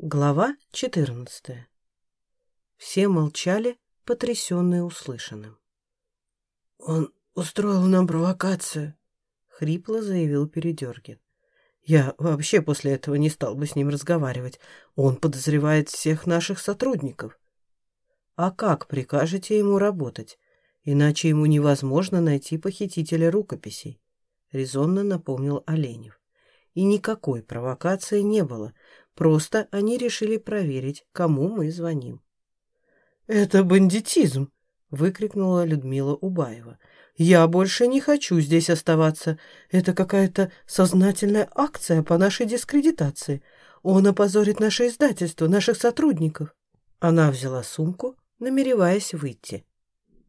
Глава 14. Все молчали, потрясенные услышанным. «Он устроил нам провокацию», — хрипло заявил Передергин. «Я вообще после этого не стал бы с ним разговаривать. Он подозревает всех наших сотрудников». «А как прикажете ему работать? Иначе ему невозможно найти похитителя рукописей», — резонно напомнил Оленев. И никакой провокации не было, Просто они решили проверить, кому мы звоним. «Это бандитизм!» — выкрикнула Людмила Убаева. «Я больше не хочу здесь оставаться. Это какая-то сознательная акция по нашей дискредитации. Он опозорит наше издательство, наших сотрудников». Она взяла сумку, намереваясь выйти.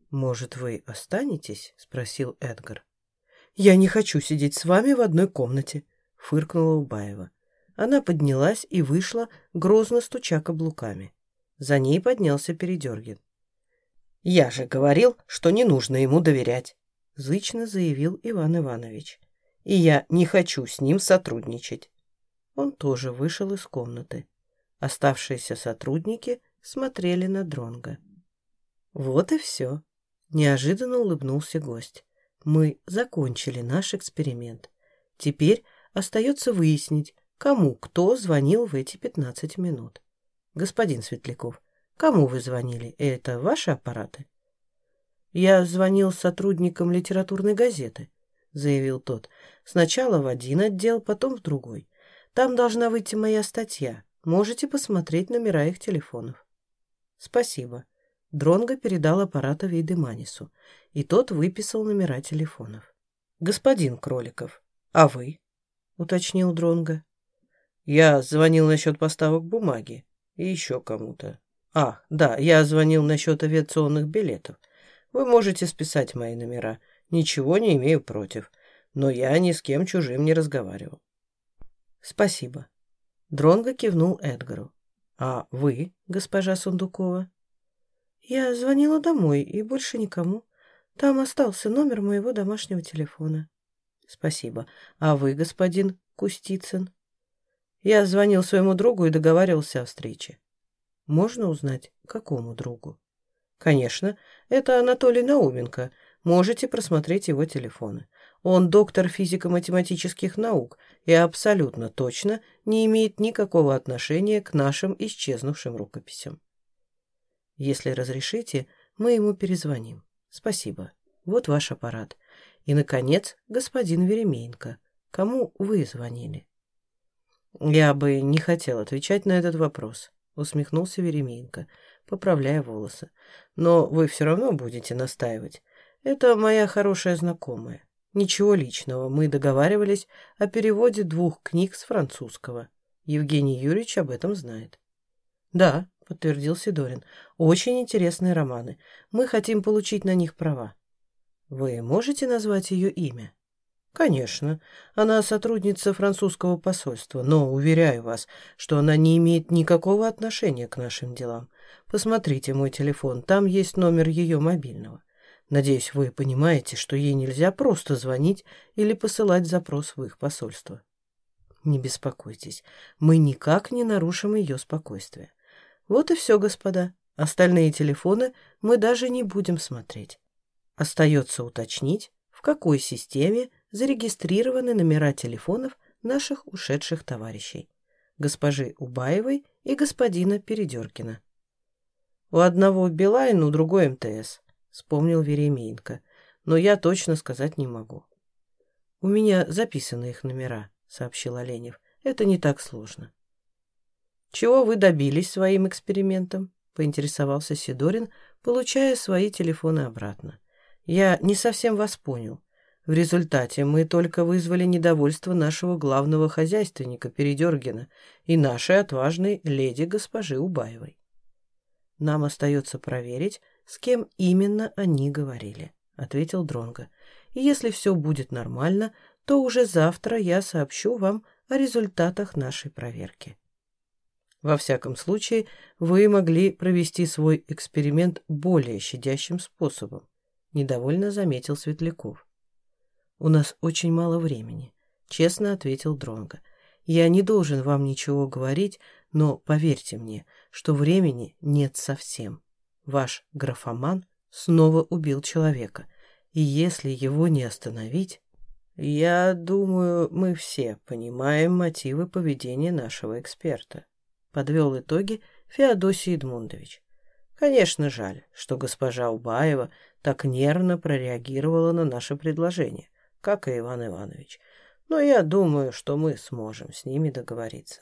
«Может, вы останетесь?» — спросил Эдгар. «Я не хочу сидеть с вами в одной комнате», — фыркнула Убаева. Она поднялась и вышла, грозно стуча каблуками. За ней поднялся Передергин. «Я же говорил, что не нужно ему доверять», — зычно заявил Иван Иванович. «И я не хочу с ним сотрудничать». Он тоже вышел из комнаты. Оставшиеся сотрудники смотрели на Дронга. «Вот и все», — неожиданно улыбнулся гость. «Мы закончили наш эксперимент. Теперь остается выяснить, кому кто звонил в эти 15 минут. Господин Светляков, кому вы звонили? Это ваши аппараты? Я звонил сотрудникам литературной газеты, заявил тот. Сначала в один отдел, потом в другой. Там должна выйти моя статья. Можете посмотреть номера их телефонов. Спасибо. Дронго передал аппарат Вейдеманису, и тот выписал номера телефонов. «Господин Кроликов, а вы?» — уточнил Дронго. Я звонил насчет поставок бумаги и еще кому-то. А, да, я звонил насчет авиационных билетов. Вы можете списать мои номера. Ничего не имею против. Но я ни с кем чужим не разговаривал. Спасибо. Дронго кивнул Эдгару. А вы, госпожа Сундукова? Я звонила домой и больше никому. Там остался номер моего домашнего телефона. Спасибо. А вы, господин Кустицын? Я звонил своему другу и договаривался о встрече. Можно узнать, какому другу? Конечно, это Анатолий Науменко. Можете просмотреть его телефоны. Он доктор физико-математических наук и абсолютно точно не имеет никакого отношения к нашим исчезнувшим рукописям. Если разрешите, мы ему перезвоним. Спасибо. Вот ваш аппарат. И, наконец, господин Веремеенко. Кому вы звонили? «Я бы не хотел отвечать на этот вопрос», — усмехнулся Веремеенко, поправляя волосы. «Но вы все равно будете настаивать. Это моя хорошая знакомая. Ничего личного, мы договаривались о переводе двух книг с французского. Евгений Юрьевич об этом знает». «Да», — подтвердил Сидорин, — «очень интересные романы. Мы хотим получить на них права». «Вы можете назвать ее имя?» Конечно, она сотрудница французского посольства, но уверяю вас, что она не имеет никакого отношения к нашим делам. Посмотрите мой телефон, там есть номер ее мобильного. Надеюсь, вы понимаете, что ей нельзя просто звонить или посылать запрос в их посольство. Не беспокойтесь, мы никак не нарушим ее спокойствие. Вот и все, господа. Остальные телефоны мы даже не будем смотреть. Остается уточнить, в какой системе зарегистрированы номера телефонов наших ушедших товарищей, госпожи Убаевой и господина Передеркина. «У одного Билайн, у другой МТС», — вспомнил Веремеенко, «но я точно сказать не могу». «У меня записаны их номера», — сообщил Оленев. «Это не так сложно». «Чего вы добились своим экспериментом?» — поинтересовался Сидорин, получая свои телефоны обратно. «Я не совсем вас понял. В результате мы только вызвали недовольство нашего главного хозяйственника Передергина и нашей отважной леди госпожи Убаевой. Нам остается проверить, с кем именно они говорили, ответил Дронго. И если все будет нормально, то уже завтра я сообщу вам о результатах нашей проверки. Во всяком случае, вы могли провести свой эксперимент более щадящим способом, недовольно заметил Светляков. «У нас очень мало времени», — честно ответил Дронго. «Я не должен вам ничего говорить, Но поверьте мне, что времени нет совсем. Ваш графоман снова убил человека, и если его не остановить... Я думаю, мы все понимаем мотивы поведения нашего эксперта. Подвел итоги Феодосий Эдмундович. Конечно, жаль, что госпожа Убаева так нервно прореагировала на наше предложение, как и Иван Иванович. Но я думаю, что мы сможем с ними договориться.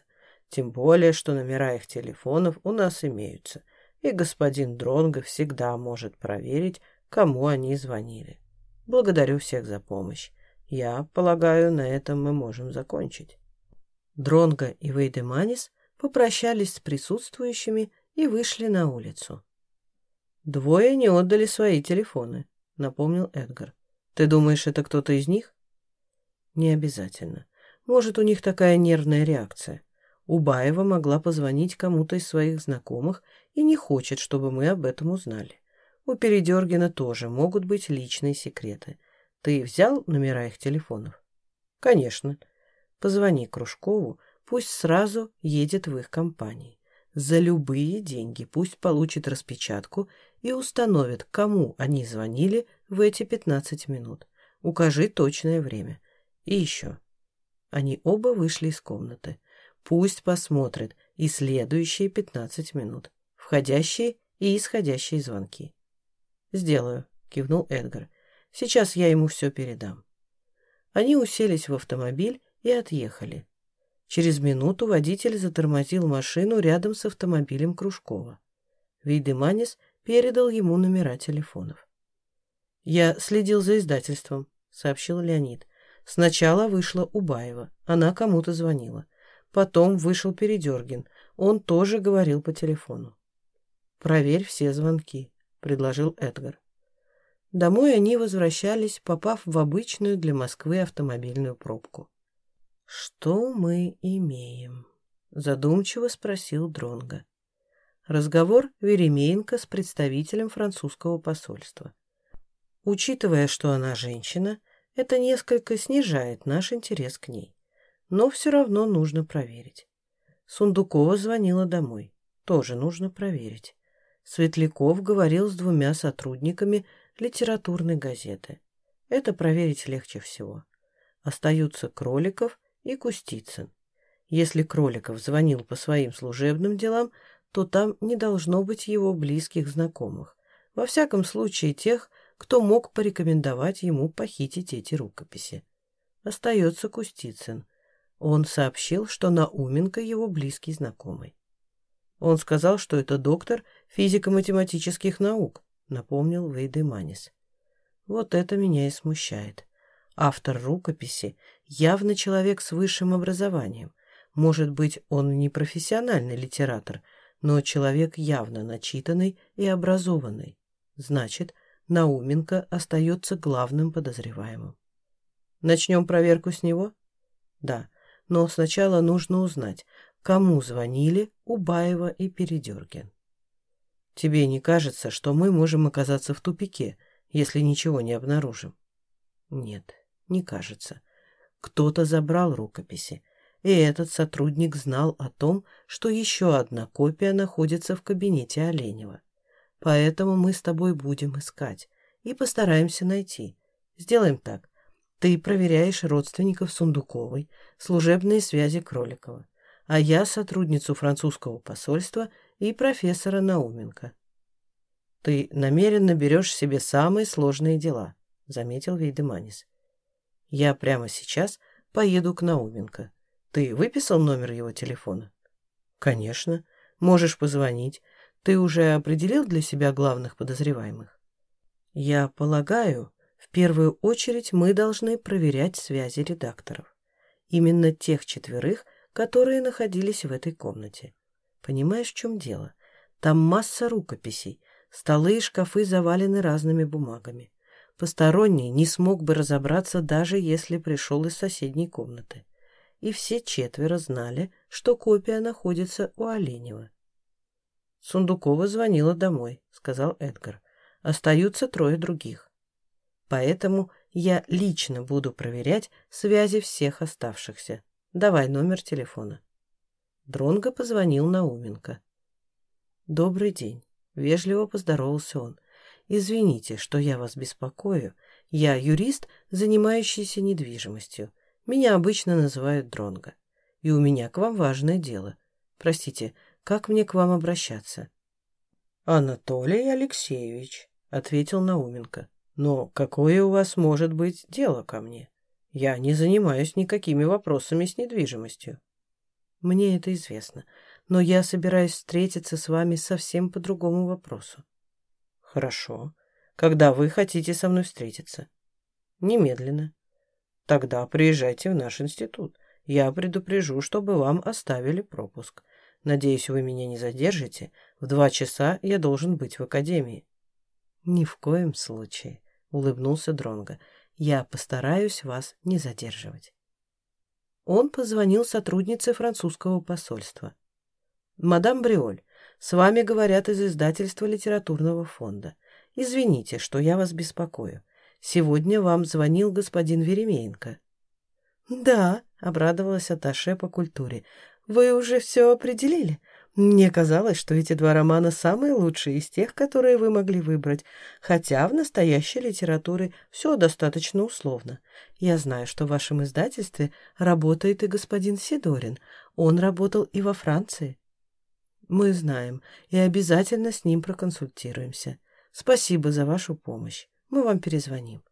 Тем более, что номера их телефонов у нас имеются, и господин Дронго всегда может проверить, кому они звонили. Благодарю всех за помощь. Я полагаю, на этом мы можем закончить. Дронго и Вейдеманис попрощались с присутствующими и вышли на улицу. «Двое не отдали свои телефоны», — напомнил Эдгар. «Ты думаешь, это кто-то из них?» «Не обязательно. Может, у них такая нервная реакция. Убаева могла позвонить кому-то из своих знакомых и не хочет, чтобы мы об этом узнали. У Передергина тоже могут быть личные секреты. Ты взял номера их телефонов?» «Конечно. Позвони Кружкову, пусть сразу едет в их компании. За любые деньги пусть получит распечатку и установит, кому они звонили в эти 15 минут. Укажи точное время. И еще. Они оба вышли из комнаты. Пусть посмотрит и следующие 15 минут. Входящие и исходящие звонки. «Сделаю», — кивнул Эдгар. «Сейчас я ему все передам». Они уселись в автомобиль и отъехали. Через минуту водитель затормозил машину рядом с автомобилем Кружкова. Вейдеманис передал ему номера телефонов. «Я следил за издательством», — сообщил Леонид. «Сначала вышла Убаева, она кому-то звонила. Потом вышел Передергин, он тоже говорил по телефону». «Проверь все звонки», — предложил Эдгар. Домой они возвращались, попав в обычную для Москвы автомобильную пробку. «Что мы имеем?» — задумчиво спросил Дронга. Разговор Веремеенко с представителем французского посольства. Учитывая, что она женщина, это несколько снижает наш интерес к ней. Но все равно нужно проверить. Сундукова звонила домой. Тоже нужно проверить. Светляков говорил с двумя сотрудниками литературной газеты. Это проверить легче всего. Остаются Кроликов и Кустицын. Если Кроликов звонил по своим служебным делам, то там не должно быть его близких знакомых. Во всяком случае, тех, кто мог порекомендовать ему похитить эти рукописи. Остается Кустицын. Он сообщил, что Науменко его близкий знакомый. Он сказал, что это доктор физико-математических наук, напомнил Вейдеманис. Вот это меня и смущает. Автор рукописи явно человек с высшим образованием. Может быть, он не профессиональный литератор, но человек явно начитанный и образованный. Значит, Науменко остается главным подозреваемым. Начнем проверку с него? Да, но сначала нужно узнать, кому звонили Убаева и Передергин. Тебе не кажется, что мы можем оказаться в тупике, если ничего не обнаружим? Нет, не кажется. Кто-то забрал рукописи, и этот сотрудник знал о том, что еще одна копия находится в кабинете Оленева. Поэтому мы с тобой будем искать и постараемся найти. Сделаем так. Ты проверяешь родственников Сундуковой, служебные связи Кроликова, а я сотрудницу французского посольства и профессора Науменко. Ты намеренно берешь себе самые сложные дела, заметил Вейдеманис. Я прямо сейчас поеду к Науменко. Ты выписал номер его телефона? Конечно. Можешь позвонить. Ты уже определил для себя главных подозреваемых? Я полагаю, в первую очередь мы должны проверять связи редакторов. Именно тех четверых, которые находились в этой комнате. Понимаешь, в чем дело? Там масса рукописей, столы и шкафы завалены разными бумагами. Посторонний не смог бы разобраться, даже если пришел из соседней комнаты. И все четверо знали, что копия находится у Оленева. «Сундукова звонила домой», — сказал Эдгар. «Остаются трое других. Поэтому я лично буду проверять связи всех оставшихся. Давай номер телефона». Дронго позвонил Науменко. «Добрый день», — вежливо поздоровался он. «Извините, что я вас беспокою. Я юрист, занимающийся недвижимостью. Меня обычно называют Дронго. И у меня к вам важное дело. Простите, как мне к вам обращаться?» «Анатолий Алексеевич», — ответил Науменко. «Но какое у вас может быть дело ко мне? Я не занимаюсь никакими вопросами с недвижимостью». «Мне это известно, но я собираюсь встретиться с вами совсем по другому вопросу». «Хорошо. Когда вы хотите со мной встретиться?» «Немедленно». «Тогда приезжайте в наш институт. Я предупрежу, чтобы вам оставили пропуск. Надеюсь, вы меня не задержите. В два часа я должен быть в академии». «Ни в коем случае», — улыбнулся Дронго. «Я постараюсь вас не задерживать». Он позвонил сотруднице французского посольства. «Мадам Бриоль, с вами говорят из издательства литературного фонда. Извините, что я вас беспокою. Сегодня вам звонил господин Веремеенко». «Да», — обрадовалась Аташе по культуре. «Вы уже все определили? Мне казалось, что эти два романа самые лучшие из тех, которые вы могли выбрать, хотя в настоящей литературе все достаточно условно. Я знаю, что в вашем издательстве работает и господин Сидорин. Он работал и во Франции». «Мы знаем и обязательно с ним проконсультируемся. Спасибо за вашу помощь. Мы вам перезвоним».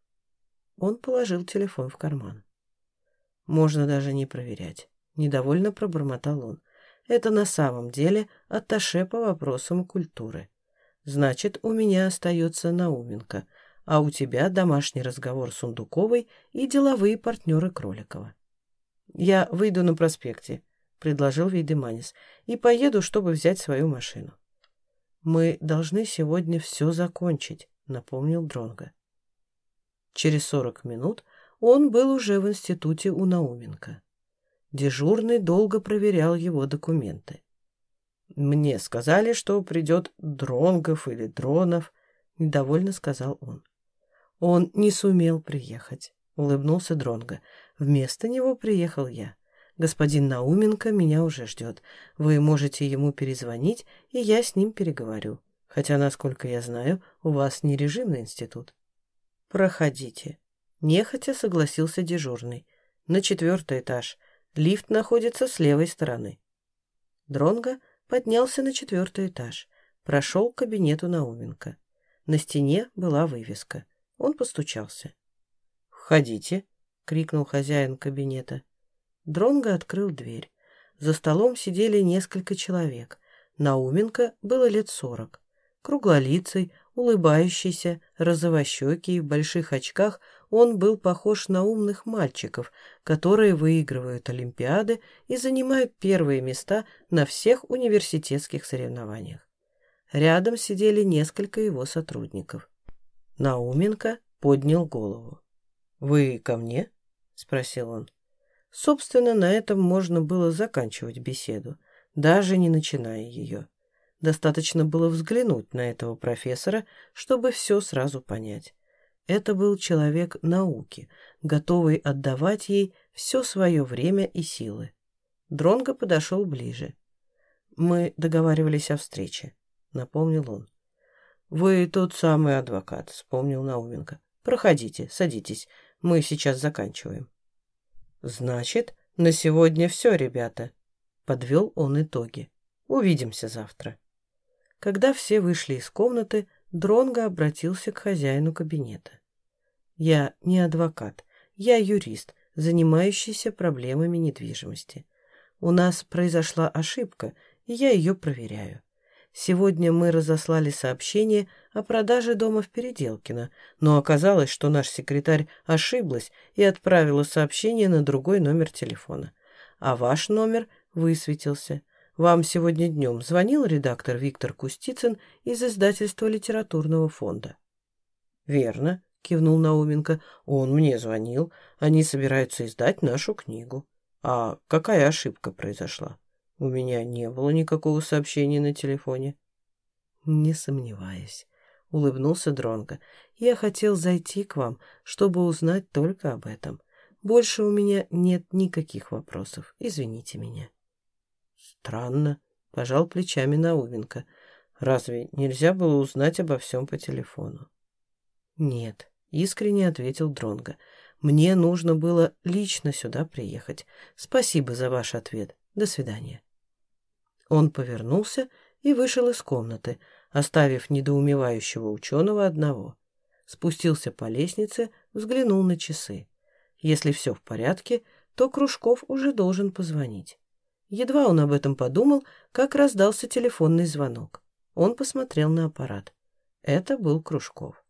Он положил телефон в карман. Можно даже не проверять. Недовольно пробормотал он. Это на самом деле атташе по вопросам культуры. Значит, у меня остается Науменко, а у тебя домашний разговор Сундуковой и деловые партнеры Кроликова. Я выйду на проспекте, предложил Вейдеманис, и поеду, чтобы взять свою машину. Мы должны сегодня все закончить, напомнил Дронга. Через сорок минут он был уже в институте у Науменко. Дежурный долго проверял его документы. «Мне сказали, что придет Дронгов или Дронов», — недовольно сказал он. «Он не сумел приехать», — улыбнулся Дронго. «Вместо него приехал я. Господин Науменко меня уже ждет. Вы можете ему перезвонить, и я с ним переговорю. Хотя, насколько я знаю, у вас не режимный институт». «Проходите», — нехотя согласился дежурный. «На четвертый этаж. Лифт находится с левой стороны. Дронго поднялся на четвертый этаж, прошел к кабинету Науменко. На стене была вывеска. Он постучался. «Входите!» — крикнул хозяин кабинета. Дронго открыл дверь. За столом сидели несколько человек. Науменко было лет сорок. Круглолицый, улыбающийся, розовощекий, в больших очках — он был похож на умных мальчиков, которые выигрывают Олимпиады и занимают первые места на всех университетских соревнованиях. Рядом сидели несколько его сотрудников. Науменко поднял голову. «Вы ко мне?» — спросил он. Собственно, на этом можно было заканчивать беседу, даже не начиная ее. Достаточно было взглянуть на этого профессора, чтобы все сразу понять. Это был человек науки, готовый отдавать ей все свое время и силы. Дронго подошел ближе. «Мы договаривались о встрече», — напомнил он. «Вы тот самый адвокат», — вспомнил Науменко. «Проходите, садитесь, мы сейчас заканчиваем». «Значит, на сегодня все, ребята», — подвел он итоги. «Увидимся завтра». Когда все вышли из комнаты, Дронго обратился к хозяину кабинета. «Я не адвокат, я юрист, занимающийся проблемами недвижимости. У нас произошла ошибка, и я ее проверяю. Сегодня мы разослали сообщение о продаже дома в Переделкино, но оказалось, что наш секретарь ошиблась и отправила сообщение на другой номер телефона. А ваш номер высветился. Вам сегодня днем звонил редактор Виктор Кустицын из издательства литературного фонда. «Верно», — кивнул Науменко. «Он мне звонил. Они собираются издать нашу книгу. А какая ошибка произошла? У меня не было никакого сообщения на телефоне». «Не сомневаюсь», — улыбнулся Дронго. «Я хотел зайти к вам, чтобы узнать только об этом. Больше у меня нет никаких вопросов. Извините меня». Странно, пожал плечами Науменко. Разве нельзя было узнать обо всем по телефону? Нет, искренне ответил Дронго. Мне нужно было лично сюда приехать. Спасибо за ваш ответ. До свидания. Он повернулся и вышел из комнаты, оставив недоумевающего ученого одного. Спустился по лестнице, взглянул на часы. Если все в порядке, то Кружков уже должен позвонить. Едва он об этом подумал, как раздался телефонный звонок. Он посмотрел на аппарат. Это был Кружков.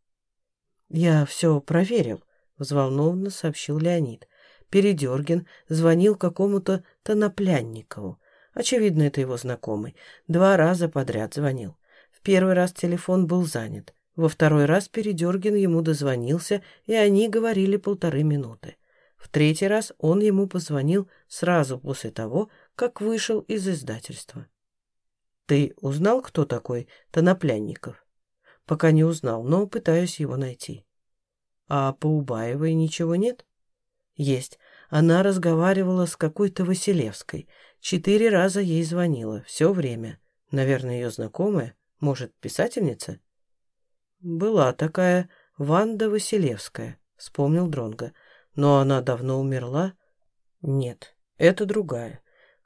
«Я все проверил», — взволнованно сообщил Леонид. Передергин звонил какому-то Тоноплянникову. Очевидно, это его знакомый. Два раза подряд звонил. В первый раз телефон был занят. Во второй раз Передергин ему дозвонился, и они говорили полторы минуты. В третий раз он ему позвонил сразу после того, как вышел из издательства. «Ты узнал, кто такой Тоноплянников?» «Пока не узнал, но пытаюсь его найти». «А по Убаевой ничего нет?» «Есть. Она разговаривала с какой-то Василевской. Четыре раза ей звонила. Все время. Наверное, ее знакомая. Может, писательница?» «Была такая Ванда Василевская», — вспомнил Дронга. «Но она давно умерла?» «Нет, это другая.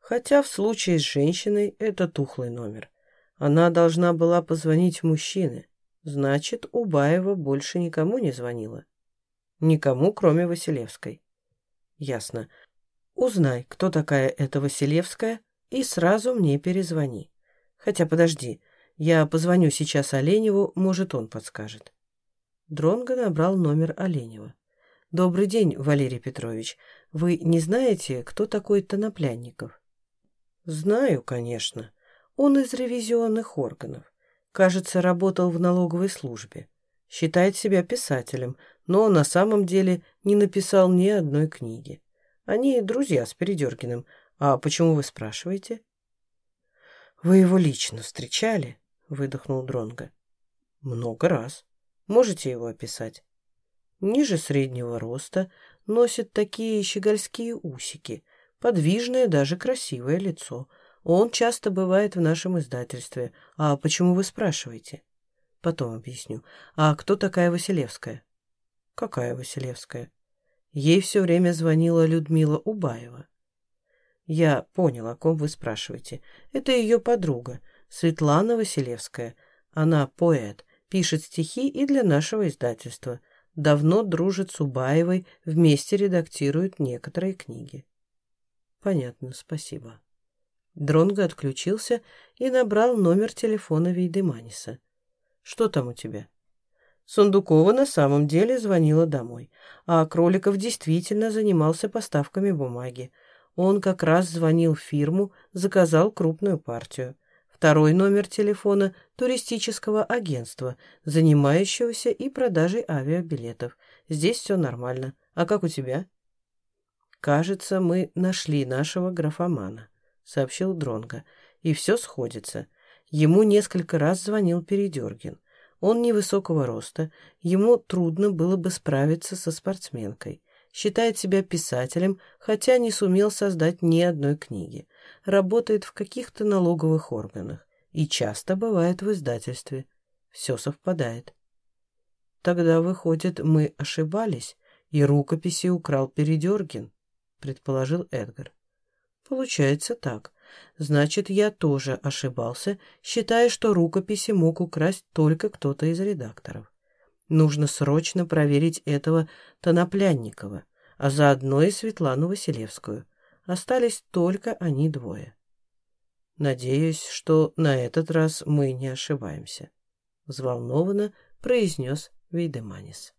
Хотя в случае с женщиной это тухлый номер. Она должна была позвонить мужчине. Значит, Убаева больше никому не звонила. Никому, кроме Василевской. Ясно. Узнай, кто такая эта Василевская, и сразу мне перезвони. Хотя подожди, я позвоню сейчас Оленеву, может, он подскажет. Дронго набрал номер Оленева. «Добрый день, Валерий Петрович. Вы не знаете, кто такой Тоноплянников?» «Знаю, конечно. Он из ревизионных органов. Кажется, работал в налоговой службе. Считает себя писателем, но на самом деле не написал ни одной книги. Они друзья с Передергиным. А почему вы спрашиваете?» «Вы его лично встречали?» выдохнул Дронго. Много раз. Можете его описать? Ниже среднего роста, носит такие щегольские усики, подвижное, даже красивое лицо. Он часто бывает в нашем издательстве. А почему вы спрашиваете? Потом объясню. А кто такая Василевская? Какая Василевская? Ей все время звонила Людмила Убаева. Я понял, о ком вы спрашиваете. Это ее подруга. Светлана Василевская. Она поэт, пишет стихи и для нашего издательства. Давно дружит с Убаевой, вместе редактирует некоторые книги. Понятно, спасибо. Дронго отключился и набрал номер телефона Вейдеманиса. Что там у тебя? Сундукова на самом деле звонила домой, а Кроликов действительно занимался поставками бумаги. Он как раз звонил в фирму, заказал крупную партию. Второй номер телефона туристического агентства, занимающегося и продажей авиабилетов. Здесь все нормально. А как у тебя? Кажется, мы нашли нашего графомана, сообщил Дронга. И все сходится. Ему несколько раз звонил Передергин. Он невысокого роста, ему трудно было бы справиться со спортсменкой. Считает себя писателем, хотя не сумел создать ни одной книги работает в каких-то налоговых органах и часто бывает в издательстве. Все совпадает. Тогда, выходит, мы ошибались, и рукописи украл Передергин, предположил Эдгар. Получается так. Значит, я тоже ошибался, считая, что рукописи мог украсть только кто-то из редакторов. Нужно срочно проверить этого Тоноплянникова, а заодно и Светлану Василевскую. Остались только они двое. Надеюсь, что на этот раз мы не ошибаемся, взволнованно произнес Вейдеманис.